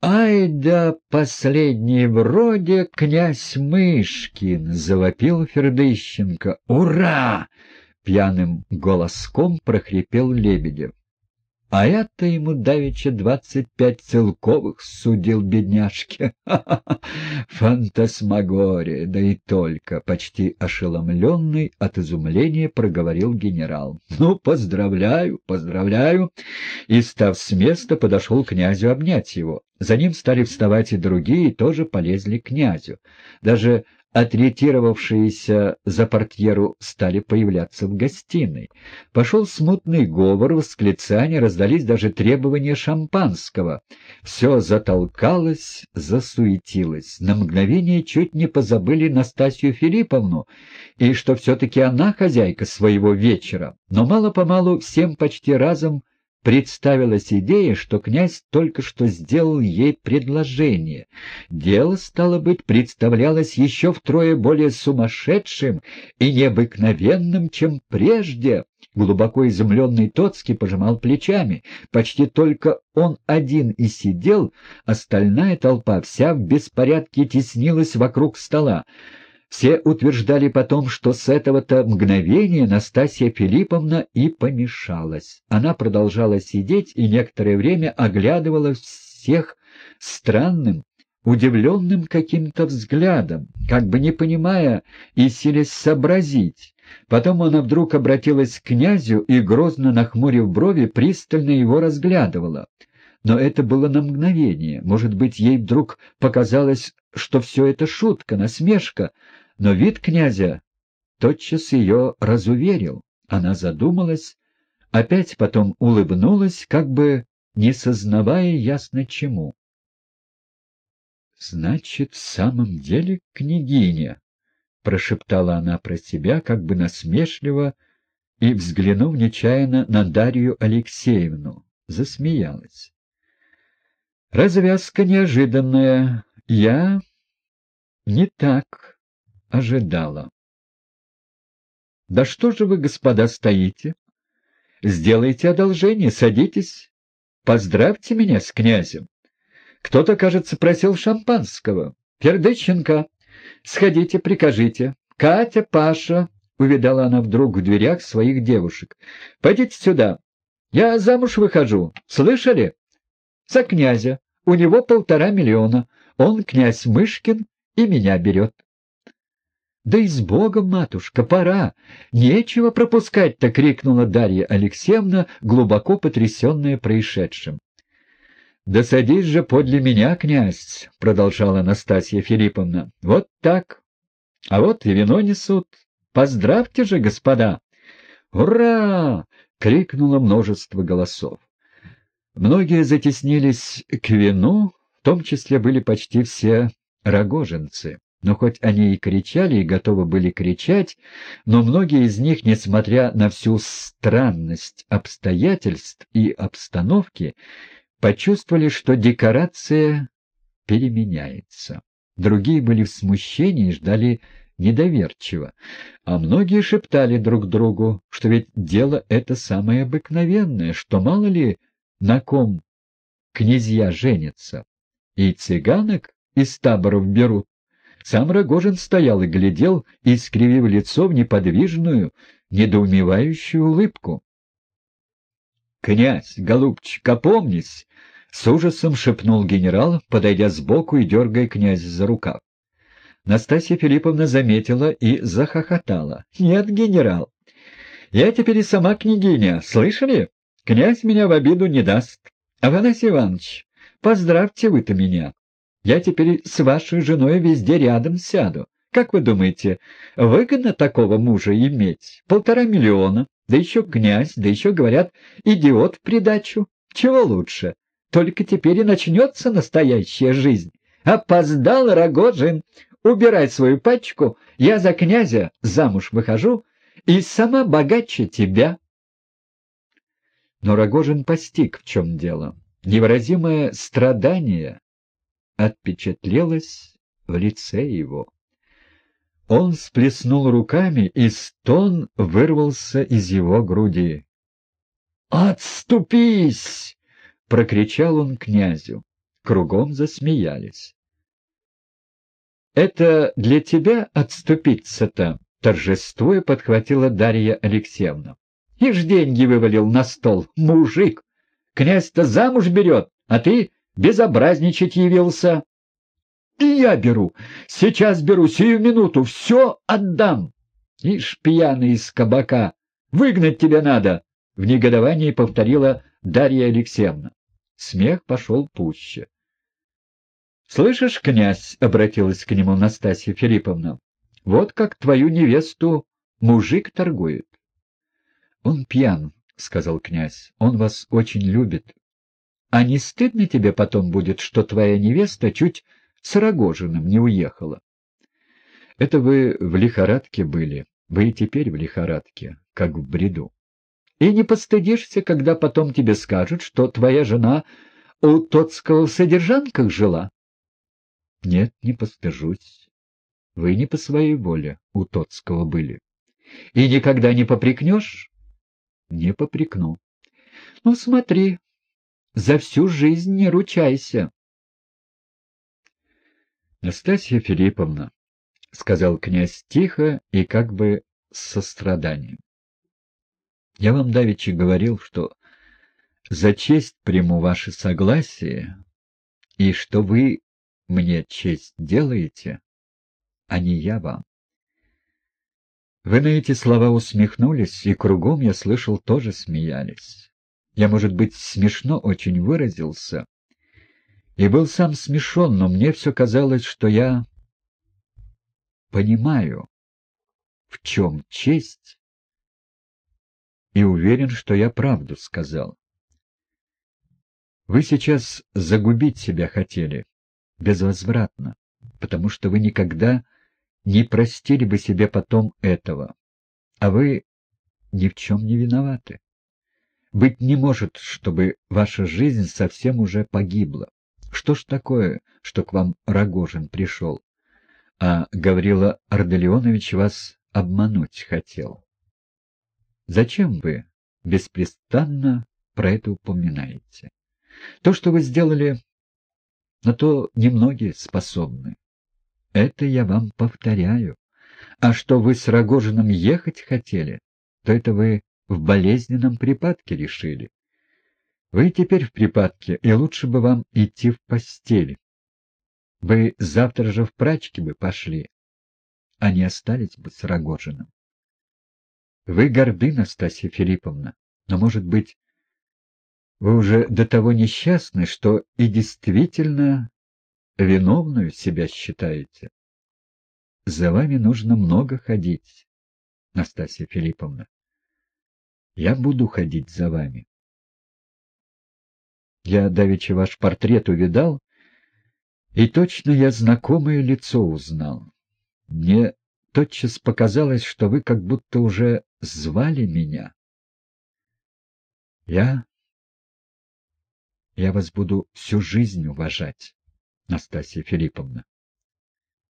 «Ай да последний вроде князь Мышкин!» — завопил Фердыщенко. «Ура!» — пьяным голоском прохрипел Лебедев. А это ему давеча двадцать пять целковых судил бедняжке. Ха-ха-ха! Фантасмагория, да и только! Почти ошеломленный от изумления проговорил генерал. Ну, поздравляю, поздравляю! И, став с места, подошел князю обнять его. За ним стали вставать и другие, тоже полезли к князю. Даже отретировавшиеся за портьеру стали появляться в гостиной. Пошел смутный говор, восклицания, раздались даже требования шампанского. Все затолкалось, засуетилось. На мгновение чуть не позабыли Настасью Филипповну, и что все-таки она хозяйка своего вечера. Но мало-помалу всем почти разом представилась идея, что князь только что сделал ей предложение. Дело, стало быть, представлялось еще втрое более сумасшедшим и необыкновенным, чем прежде. Глубоко изумленный Тоцкий пожимал плечами. Почти только он один и сидел, остальная толпа вся в беспорядке теснилась вокруг стола. Все утверждали потом, что с этого-то мгновения Настасья Филипповна и помешалась. Она продолжала сидеть и некоторое время оглядывала всех странным, удивленным каким-то взглядом, как бы не понимая и силясь сообразить. Потом она вдруг обратилась к князю и, грозно нахмурив брови, пристально его разглядывала. Но это было на мгновение. Может быть, ей вдруг показалось, что все это шутка, насмешка, но вид князя тотчас ее разуверил. Она задумалась, опять потом улыбнулась, как бы не сознавая ясно чему. «Значит, в самом деле княгиня», — прошептала она про себя, как бы насмешливо, и, взглянув нечаянно на Дарью Алексеевну, засмеялась. «Развязка неожиданная. Я не так ожидала. «Да что же вы, господа, стоите? Сделайте одолжение, садитесь. Поздравьте меня с князем. Кто-то, кажется, просил шампанского. Пердыченко, сходите, прикажите. Катя, Паша, — увидала она вдруг в дверях своих девушек, — пойдите сюда. Я замуж выхожу. Слышали? За князя. У него полтора миллиона. Он князь Мышкин и меня берет. «Да и с Богом, матушка, пора! Нечего пропускать-то!» — крикнула Дарья Алексеевна, глубоко потрясенная происшедшим. «Да садись же подле меня, князь!» — продолжала Анастасия Филипповна. «Вот так! А вот и вино несут! Поздравьте же, господа!» «Ура!» — крикнуло множество голосов. Многие затеснились к вину, в том числе были почти все рогожинцы. Но хоть они и кричали, и готовы были кричать, но многие из них, несмотря на всю странность обстоятельств и обстановки, почувствовали, что декорация переменяется. Другие были в смущении и ждали недоверчиво, а многие шептали друг другу, что ведь дело это самое обыкновенное, что мало ли на ком князья женятся, и цыганок из таборов берут. Сам Рогожин стоял и глядел, искривив лицо в неподвижную, недоумевающую улыбку. — Князь, голубчик, опомнись! — с ужасом шепнул генерал, подойдя сбоку и дергая князя за рукав. Настасья Филипповна заметила и захохотала. — Нет, генерал, я теперь и сама княгиня, слышали? Князь меня в обиду не даст. Афанасий Иванович, поздравьте вы-то меня. Я теперь с вашей женой везде рядом сяду. Как вы думаете, выгодно такого мужа иметь? Полтора миллиона, да еще князь, да еще, говорят, идиот в придачу. Чего лучше? Только теперь и начнется настоящая жизнь. Опоздал Рогожин. Убирай свою пачку, я за князя замуж выхожу и сама богаче тебя. Но Рогожин постиг, в чем дело. Невыразимое страдание отпечатлелось в лице его. Он сплеснул руками, и стон вырвался из его груди. «Отступись!» — прокричал он князю. Кругом засмеялись. «Это для тебя отступиться-то?» — торжествуя подхватила Дарья Алексеевна. «Ишь деньги вывалил на стол, мужик! Князь-то замуж берет, а ты безобразничать явился!» «И я беру! Сейчас беру, сию минуту, все отдам!» «Ишь, пьяный из кабака! Выгнать тебя надо!» — в негодовании повторила Дарья Алексеевна. Смех пошел пуще. «Слышишь, князь?» — обратилась к нему Настасья Филипповна. «Вот как твою невесту мужик торгует». «Он пьян», — сказал князь. «Он вас очень любит. А не стыдно тебе потом будет, что твоя невеста чуть с Рогожиным не уехала?» «Это вы в лихорадке были. Вы и теперь в лихорадке, как в бреду. И не постыдишься, когда потом тебе скажут, что твоя жена у Тотского в содержанках жила?» Нет, не постыжусь. Вы не по своей воле у Тоцкого были. И никогда не попрекнешь? Не попрекну. Ну, смотри, за всю жизнь не ручайся. Настасья Филипповна, — сказал князь тихо и как бы с состраданием. Я вам давеча говорил, что за честь приму ваше согласие, и что вы мне честь делаете, а не я вам. Вы на эти слова усмехнулись, и кругом, я слышал, тоже смеялись. Я, может быть, смешно очень выразился, и был сам смешон, но мне все казалось, что я понимаю, в чем честь, и уверен, что я правду сказал. Вы сейчас загубить себя хотели, безвозвратно, потому что вы никогда не простили бы себе потом этого, а вы ни в чем не виноваты. Быть не может, чтобы ваша жизнь совсем уже погибла. Что ж такое, что к вам Рогожин пришел, а Гаврила Арделеонович вас обмануть хотел? Зачем вы беспрестанно про это упоминаете? То, что вы сделали, на то немногие способны. Это я вам повторяю. А что вы с Рогожиным ехать хотели, то это вы в болезненном припадке решили. Вы теперь в припадке, и лучше бы вам идти в постель. Вы завтра же в прачки бы пошли, а не остались бы с Рогожиным. Вы горды, Настасья Филипповна, но, может быть, вы уже до того несчастны, что и действительно виновную себя считаете. За вами нужно много ходить, Настасья Филипповна. Я буду ходить за вами. Я давеча ваш портрет увидал, и точно я знакомое лицо узнал. Мне тотчас показалось, что вы как будто уже звали меня. Я я вас буду всю жизнь уважать, Настасья Филипповна.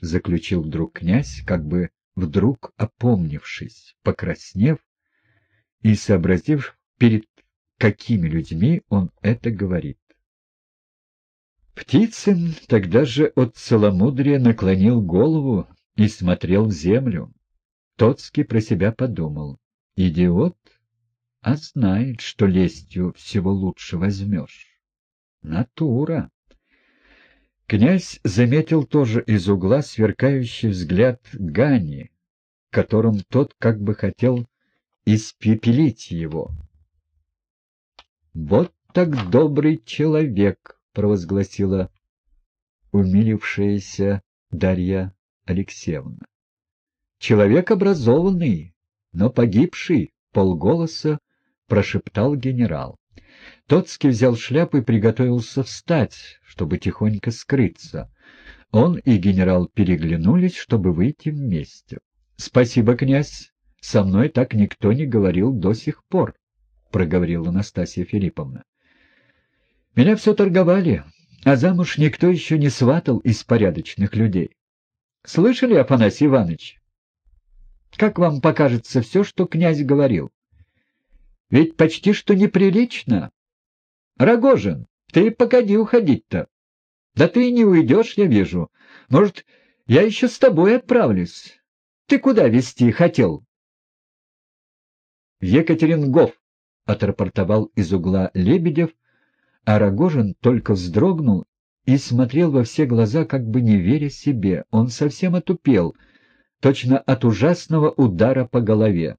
Заключил вдруг князь, как бы вдруг опомнившись, покраснев и сообразив, перед какими людьми он это говорит. Птицын тогда же от целомудрия наклонил голову и смотрел в землю. Тоцкий про себя подумал. Идиот, а знает, что лестью всего лучше возьмешь. Натура. Князь заметил тоже из угла сверкающий взгляд Гани, которым тот как бы хотел испепелить его. «Вот так добрый человек!» — провозгласила умилившаяся Дарья Алексеевна. «Человек образованный, но погибший!» — полголоса прошептал генерал. Тоцкий взял шляпу и приготовился встать, чтобы тихонько скрыться. Он и генерал переглянулись, чтобы выйти вместе. — Спасибо, князь. Со мной так никто не говорил до сих пор, — проговорила Настасья Филипповна. — Меня все торговали, а замуж никто еще не сватал из порядочных людей. Слышали, Афанасий Иванович? Как вам покажется все, что князь говорил? Ведь почти что неприлично Рогожин, ты погоди уходить-то. Да ты и не уйдешь, я вижу. Может, я еще с тобой отправлюсь. Ты куда везти хотел? — Екатерингов, — отрапортовал из угла Лебедев, а Рогожин только вздрогнул и смотрел во все глаза, как бы не веря себе. Он совсем отупел, точно от ужасного удара по голове.